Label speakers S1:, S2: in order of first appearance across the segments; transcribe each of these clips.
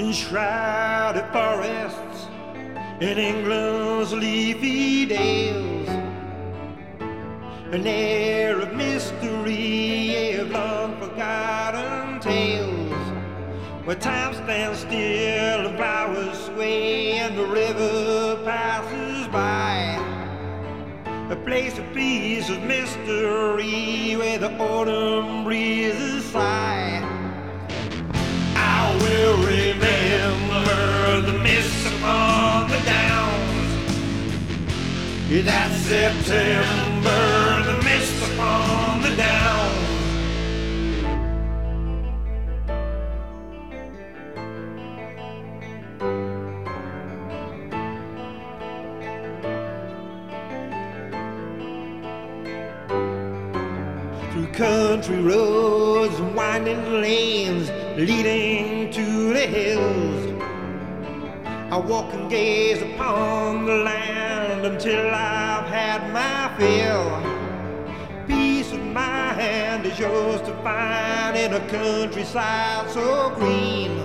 S1: in shrouded forests in England's leafy dales. An air of mystery of long forgotten tales, where time stands still and flowers sway and the river passes by. A place of peace, of mystery, where the autumn breezes sigh. That September, the mist upon the. Through country roads winding lanes leading to the hills. I walk and gaze upon the land until I've had my fill. Peace of mind is yours to find in a countryside so green.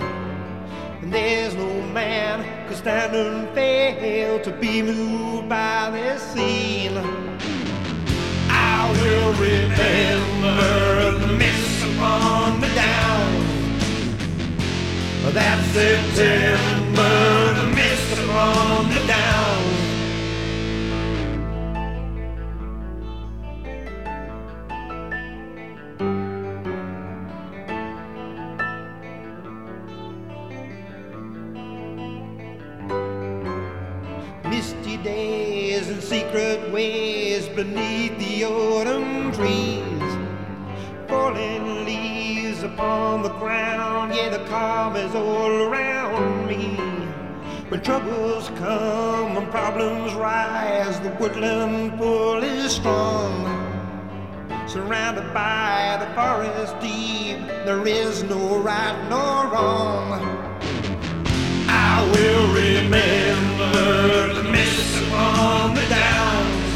S1: And there's no man could stand and fail to be moved by this scene. I will remember the mist upon the downs. That September, upon the downs. Misty days and secret ways beneath the autumn trees. Falling leaves upon the ground, yeah, the calm is all around me. When troubles come and problems rise, the woodland pull is strong. Surrounded by the forest deep, there is no right nor wrong. I will remember the mist upon the downs.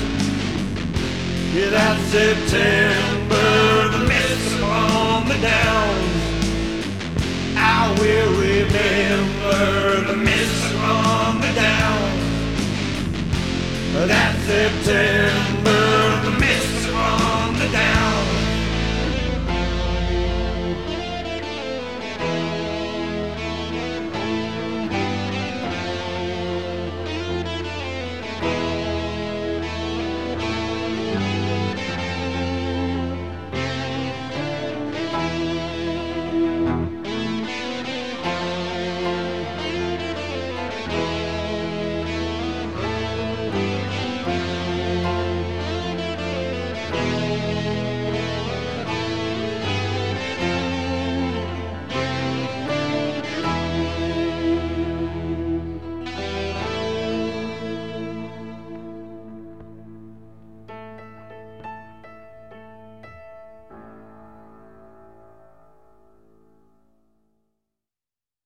S1: Yeah, that September, the mist upon the downs. that September.